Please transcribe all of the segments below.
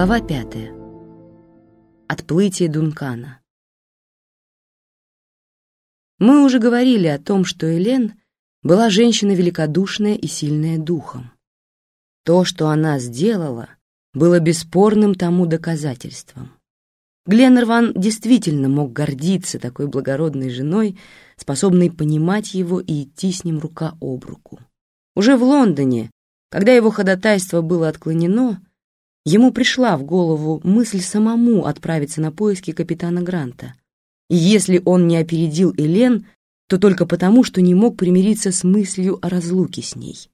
Глава пятая. Отплытие Дункана. Мы уже говорили о том, что Элен была женщина великодушная и сильная духом. То, что она сделала, было бесспорным тому доказательством. Гленнерван действительно мог гордиться такой благородной женой, способной понимать его и идти с ним рука об руку. Уже в Лондоне, когда его ходатайство было отклонено, ему пришла в голову мысль самому отправиться на поиски капитана Гранта. И если он не опередил Элен, то только потому, что не мог примириться с мыслью о разлуке с ней.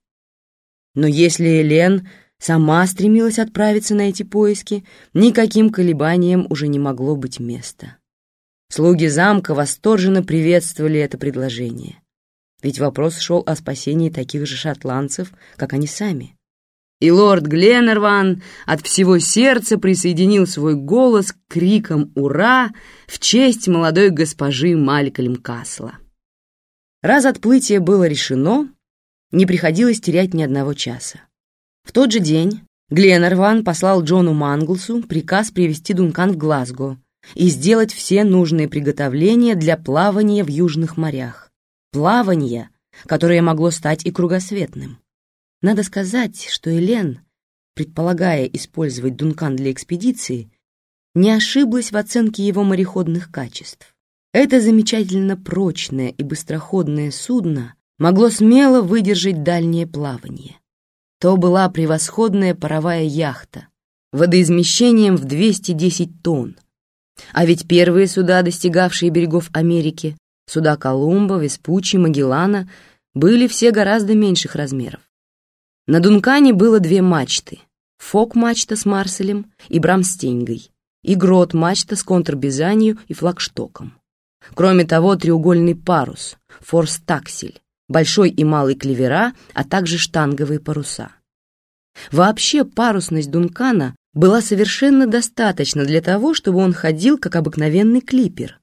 Но если Элен сама стремилась отправиться на эти поиски, никаким колебаниям уже не могло быть места. Слуги замка восторженно приветствовали это предложение. Ведь вопрос шел о спасении таких же шотландцев, как они сами. И лорд Гленнерван от всего сердца присоединил свой голос к крикам «Ура!» в честь молодой госпожи Малькольм Касла. Раз отплытие было решено, не приходилось терять ни одного часа. В тот же день Гленнерван послал Джону Манглсу приказ привести Дункан в Глазго и сделать все нужные приготовления для плавания в южных морях. Плавание, которое могло стать и кругосветным. Надо сказать, что Элен, предполагая использовать Дункан для экспедиции, не ошиблась в оценке его мореходных качеств. Это замечательно прочное и быстроходное судно могло смело выдержать дальнее плавание. То была превосходная паровая яхта, водоизмещением в 210 тонн. А ведь первые суда, достигавшие берегов Америки, суда Колумба, Веспуччи, Магеллана, были все гораздо меньших размеров. На Дункане было две мачты — фок-мачта с Марселем и Брамстеньгой, и грот-мачта с контрбизанью и флагштоком. Кроме того, треугольный парус, форстаксель, большой и малый клевера, а также штанговые паруса. Вообще парусность Дункана была совершенно достаточна для того, чтобы он ходил как обыкновенный клипер.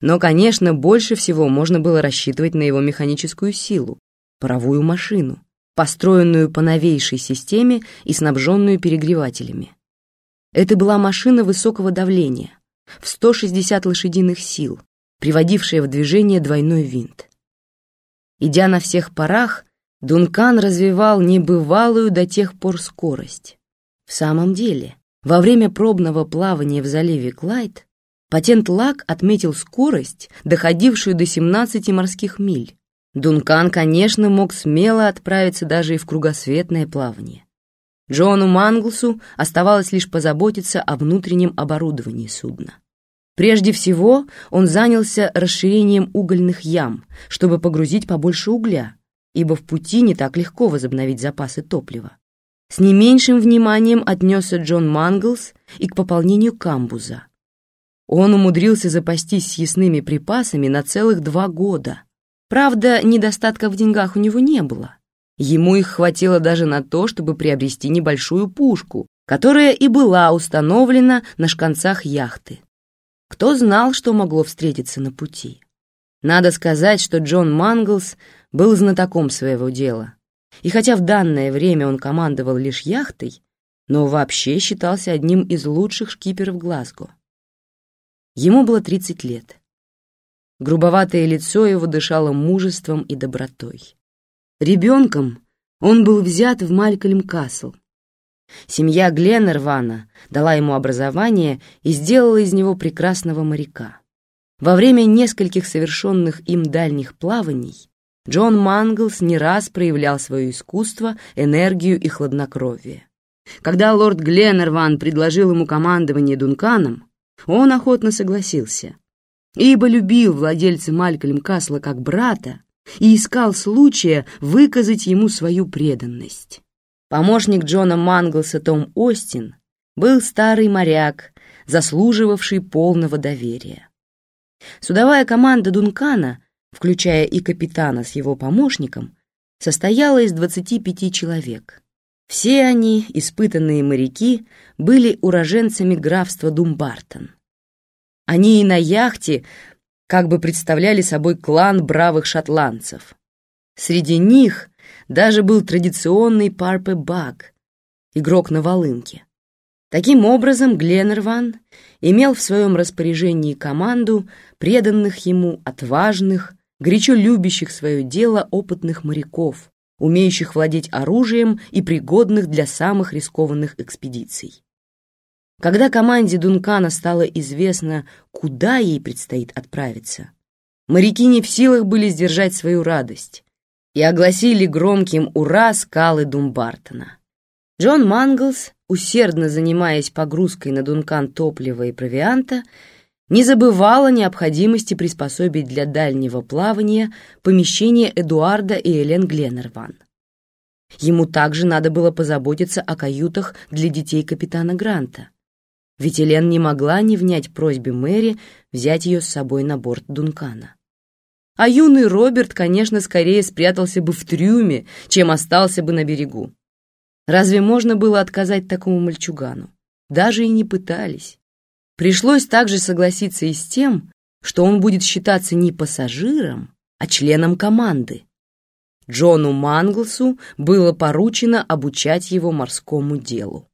Но, конечно, больше всего можно было рассчитывать на его механическую силу, паровую машину, построенную по новейшей системе и снабженную перегревателями. Это была машина высокого давления, в 160 лошадиных сил, приводившая в движение двойной винт. Идя на всех парах, Дункан развивал небывалую до тех пор скорость. В самом деле, во время пробного плавания в заливе Клайд патент Лак отметил скорость, доходившую до 17 морских миль. Дункан, конечно, мог смело отправиться даже и в кругосветное плавание. Джону Манглсу оставалось лишь позаботиться о внутреннем оборудовании судна. Прежде всего он занялся расширением угольных ям, чтобы погрузить побольше угля, ибо в пути не так легко возобновить запасы топлива. С не меньшим вниманием отнесся Джон Манглс и к пополнению камбуза. Он умудрился запастись съестными припасами на целых два года — Правда, недостатка в деньгах у него не было. Ему их хватило даже на то, чтобы приобрести небольшую пушку, которая и была установлена на шканцах яхты. Кто знал, что могло встретиться на пути? Надо сказать, что Джон Манглс был знатоком своего дела. И хотя в данное время он командовал лишь яхтой, но вообще считался одним из лучших шкиперов Глазго. Ему было 30 лет. Грубоватое лицо его дышало мужеством и добротой. Ребенком он был взят в Малькольм Касл. Семья Гленнервана дала ему образование и сделала из него прекрасного моряка. Во время нескольких совершенных им дальних плаваний Джон Манглс не раз проявлял свое искусство, энергию и хладнокровие. Когда лорд Гленнерван предложил ему командование Дунканом, он охотно согласился — ибо любил владельца Малькольм Касла как брата и искал случая выказать ему свою преданность. Помощник Джона Манглса Том Остин был старый моряк, заслуживавший полного доверия. Судовая команда Дункана, включая и капитана с его помощником, состояла из 25 человек. Все они, испытанные моряки, были уроженцами графства Думбартон. Они и на яхте как бы представляли собой клан бравых шотландцев. Среди них даже был традиционный Парпе Баг, игрок на волынке. Таким образом, Гленнерван имел в своем распоряжении команду преданных ему, отважных, горячо любящих свое дело опытных моряков, умеющих владеть оружием и пригодных для самых рискованных экспедиций. Когда команде Дункана стало известно, куда ей предстоит отправиться, моряки не в силах были сдержать свою радость и огласили громким «Ура!» скалы Думбартона. Джон Манглс, усердно занимаясь погрузкой на Дункан топлива и провианта, не забывал о необходимости приспособить для дальнего плавания помещение Эдуарда и Элен Гленнерван. Ему также надо было позаботиться о каютах для детей капитана Гранта, ведь Элен не могла не внять просьбе Мэри взять ее с собой на борт Дункана. А юный Роберт, конечно, скорее спрятался бы в трюме, чем остался бы на берегу. Разве можно было отказать такому мальчугану? Даже и не пытались. Пришлось также согласиться и с тем, что он будет считаться не пассажиром, а членом команды. Джону Манглсу было поручено обучать его морскому делу.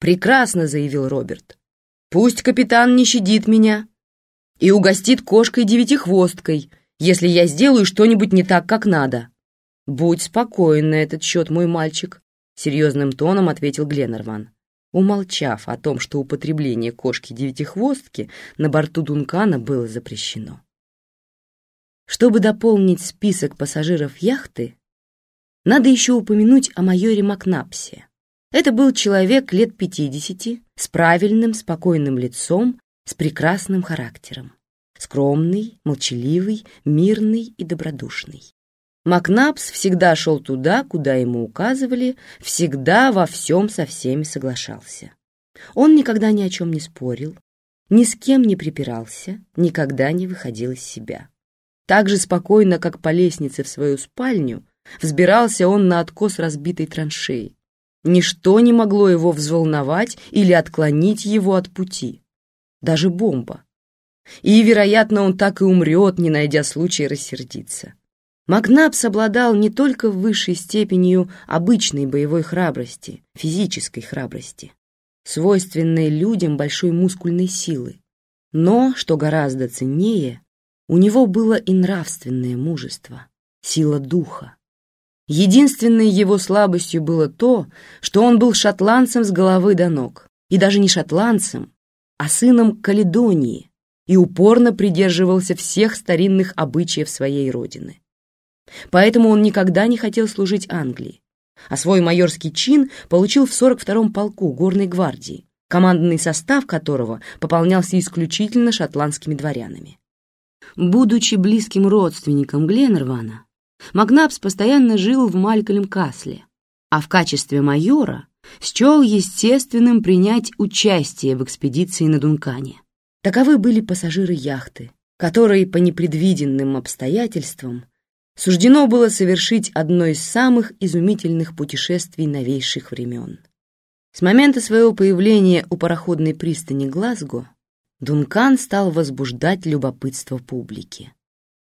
«Прекрасно», — заявил Роберт. «Пусть капитан не щадит меня и угостит кошкой-девятихвосткой, если я сделаю что-нибудь не так, как надо. Будь спокоен на этот счет, мой мальчик серьезным тоном ответил Гленнерван, умолчав о том, что употребление кошки-девятихвостки на борту Дункана было запрещено. Чтобы дополнить список пассажиров яхты, надо еще упомянуть о майоре Макнапсе. Это был человек лет пятидесяти, с правильным, спокойным лицом, с прекрасным характером. Скромный, молчаливый, мирный и добродушный. Макнапс всегда шел туда, куда ему указывали, всегда во всем со всеми соглашался. Он никогда ни о чем не спорил, ни с кем не припирался, никогда не выходил из себя. Так же спокойно, как по лестнице в свою спальню, взбирался он на откос разбитой траншеи. Ничто не могло его взволновать или отклонить его от пути. Даже бомба. И, вероятно, он так и умрет, не найдя случая рассердиться. Макнапс обладал не только высшей степенью обычной боевой храбрости, физической храбрости, свойственной людям большой мускульной силы, но, что гораздо ценнее, у него было и нравственное мужество, сила духа. Единственной его слабостью было то, что он был шотландцем с головы до ног, и даже не шотландцем, а сыном Каледонии, и упорно придерживался всех старинных обычаев своей родины. Поэтому он никогда не хотел служить Англии, а свой майорский чин получил в 42-м полку горной гвардии, командный состав которого пополнялся исключительно шотландскими дворянами. Будучи близким родственником Гленнервана, Макнапс постоянно жил в Малькольм-Касле, а в качестве майора счел естественным принять участие в экспедиции на Дункане. Таковы были пассажиры яхты, которые по непредвиденным обстоятельствам суждено было совершить одно из самых изумительных путешествий новейших времен. С момента своего появления у пароходной пристани Глазго Дункан стал возбуждать любопытство публики.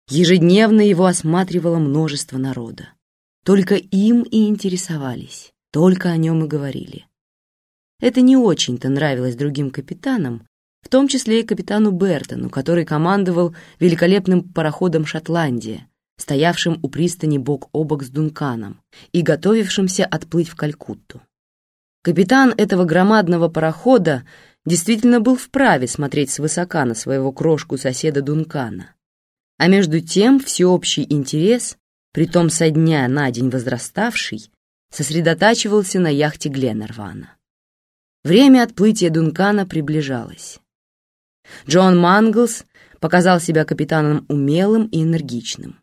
Ежедневно его осматривало множество народа. Только им и интересовались, только о нем и говорили. Это не очень-то нравилось другим капитанам, в том числе и капитану Бертону, который командовал великолепным пароходом «Шотландия», стоявшим у пристани бок о бок с Дунканом и готовившимся отплыть в Калькутту. Капитан этого громадного парохода действительно был вправе смотреть свысока на своего крошку-соседа Дункана. А между тем всеобщий интерес, притом со дня на день возраставший, сосредотачивался на яхте Гленнервана. Время отплытия Дункана приближалось. Джон Манглс показал себя капитаном умелым и энергичным.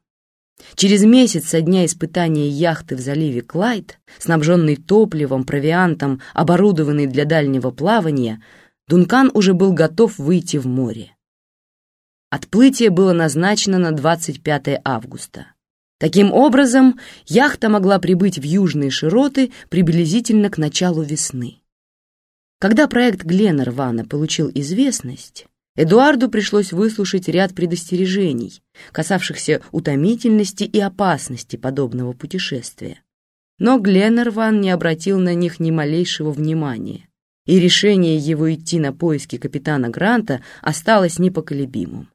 Через месяц со дня испытания яхты в заливе Клайд, снабженной топливом, провиантом, оборудованной для дальнего плавания, Дункан уже был готов выйти в море. Отплытие было назначено на 25 августа. Таким образом, яхта могла прибыть в южные широты приблизительно к началу весны. Когда проект Гленнервана получил известность, Эдуарду пришлось выслушать ряд предостережений, касавшихся утомительности и опасности подобного путешествия. Но Гленнерван не обратил на них ни малейшего внимания, и решение его идти на поиски капитана Гранта осталось непоколебимым.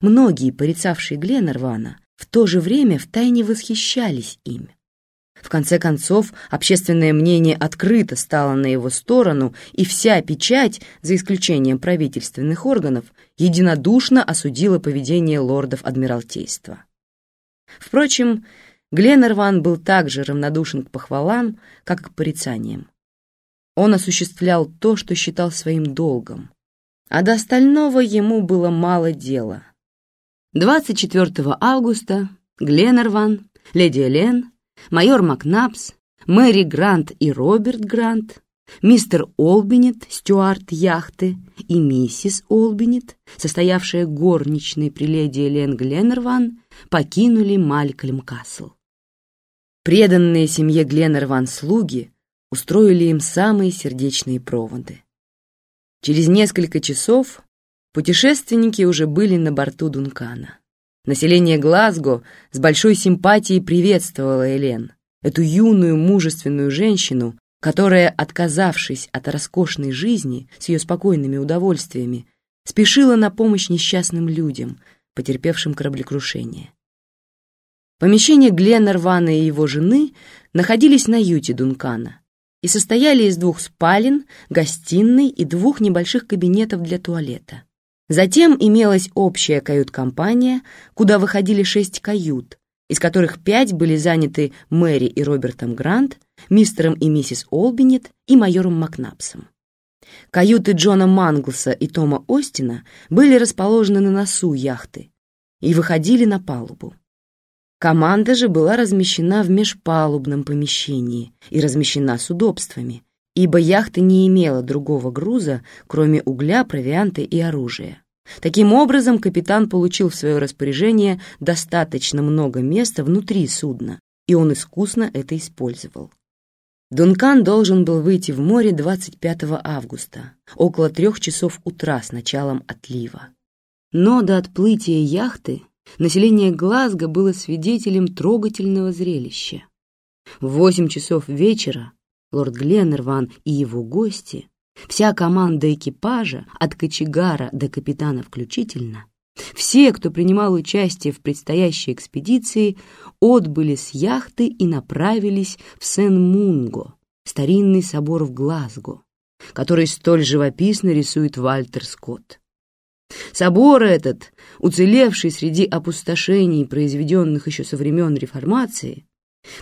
Многие, порицавшие Гленнервана, в то же время втайне восхищались им. В конце концов, общественное мнение открыто стало на его сторону, и вся печать, за исключением правительственных органов, единодушно осудила поведение лордов Адмиралтейства. Впрочем, Гленнерван был также равнодушен к похвалам, как к порицаниям. Он осуществлял то, что считал своим долгом, а до остального ему было мало дела. 24 августа Гленнерван, леди Элен, майор Макнапс, Мэри Грант и Роберт Грант, мистер Олбинет, стюард яхты, и миссис Олбинет, состоявшая горничной при леди Элен Гленнерван, покинули Малькольм Касл. Преданные семье Гленнерван слуги устроили им самые сердечные проводы. Через несколько часов путешественники уже были на борту Дункана. Население Глазго с большой симпатией приветствовало Элен, эту юную мужественную женщину, которая, отказавшись от роскошной жизни с ее спокойными удовольствиями, спешила на помощь несчастным людям, потерпевшим кораблекрушение. Помещения Гленнервана и его жены находились на юте Дункана, и состояли из двух спален, гостиной и двух небольших кабинетов для туалета. Затем имелась общая кают-компания, куда выходили шесть кают, из которых пять были заняты Мэри и Робертом Грант, мистером и миссис Олбинет и майором Макнапсом. Каюты Джона Манглса и Тома Остина были расположены на носу яхты и выходили на палубу. Команда же была размещена в межпалубном помещении и размещена с удобствами, ибо яхта не имела другого груза, кроме угля, провианта и оружия. Таким образом, капитан получил в свое распоряжение достаточно много места внутри судна, и он искусно это использовал. Дункан должен был выйти в море 25 августа, около трех часов утра с началом отлива. Но до отплытия яхты население Глазго было свидетелем трогательного зрелища. В восемь часов вечера лорд Гленнерван и его гости, вся команда экипажа, от кочегара до капитана включительно, все, кто принимал участие в предстоящей экспедиции, отбыли с яхты и направились в Сен-Мунго, старинный собор в Глазго, который столь живописно рисует Вальтер Скотт. Собор этот, уцелевший среди опустошений, произведенных еще со времен Реформации,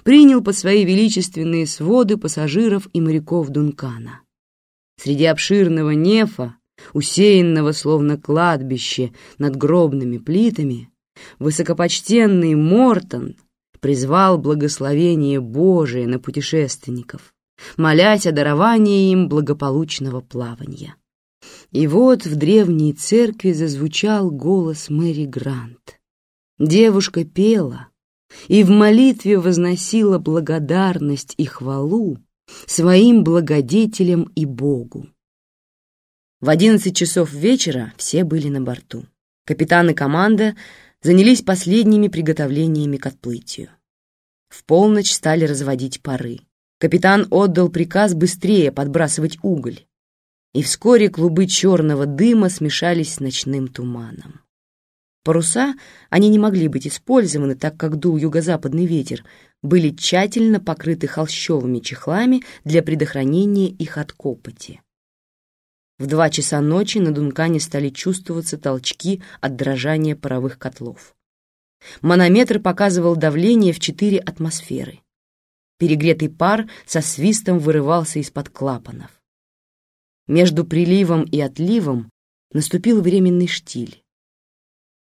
принял под свои величественные своды пассажиров и моряков Дункана. Среди обширного нефа, усеянного словно кладбище над гробными плитами, высокопочтенный Мортон призвал благословение Божие на путешественников, молясь о даровании им благополучного плавания. И вот в древней церкви зазвучал голос Мэри Грант. Девушка пела и в молитве возносила благодарность и хвалу своим благодетелям и Богу. В одиннадцать часов вечера все были на борту. Капитан и команда занялись последними приготовлениями к отплытию. В полночь стали разводить пары. Капитан отдал приказ быстрее подбрасывать уголь и вскоре клубы черного дыма смешались с ночным туманом. Паруса, они не могли быть использованы, так как дул юго-западный ветер, были тщательно покрыты холщовыми чехлами для предохранения их от копоти. В два часа ночи на Дункане стали чувствоваться толчки от дрожания паровых котлов. Манометр показывал давление в 4 атмосферы. Перегретый пар со свистом вырывался из-под клапанов. Между приливом и отливом наступил временный штиль.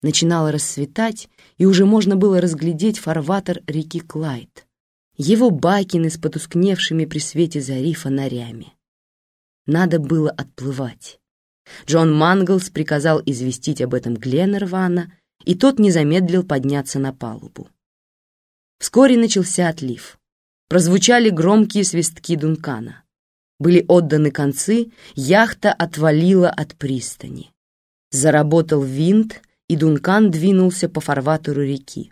Начинало рассветать, и уже можно было разглядеть фарватер реки Клайд, его бакины с потускневшими при свете зари фонарями. Надо было отплывать. Джон Манглс приказал известить об этом Гленнервана, и тот не замедлил подняться на палубу. Вскоре начался отлив. Прозвучали громкие свистки Дункана были отданы концы, яхта отвалила от пристани. Заработал винт, и Дункан двинулся по фарватеру реки.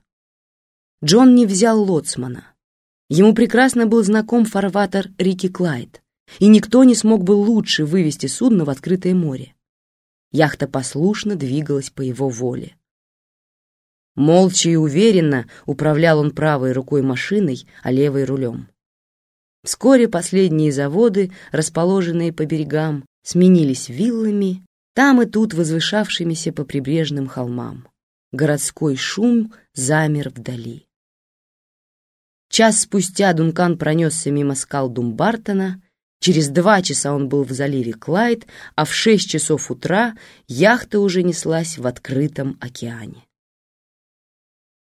Джон не взял лоцмана. Ему прекрасно был знаком фарватер реки Клайд, и никто не смог бы лучше вывести судно в открытое море. Яхта послушно двигалась по его воле. Молча и уверенно управлял он правой рукой машиной, а левой рулем. Вскоре последние заводы, расположенные по берегам, сменились виллами, там и тут возвышавшимися по прибрежным холмам. Городской шум замер вдали. Час спустя Дункан пронесся мимо скал Думбартона, через два часа он был в заливе Клайд, а в шесть часов утра яхта уже неслась в открытом океане.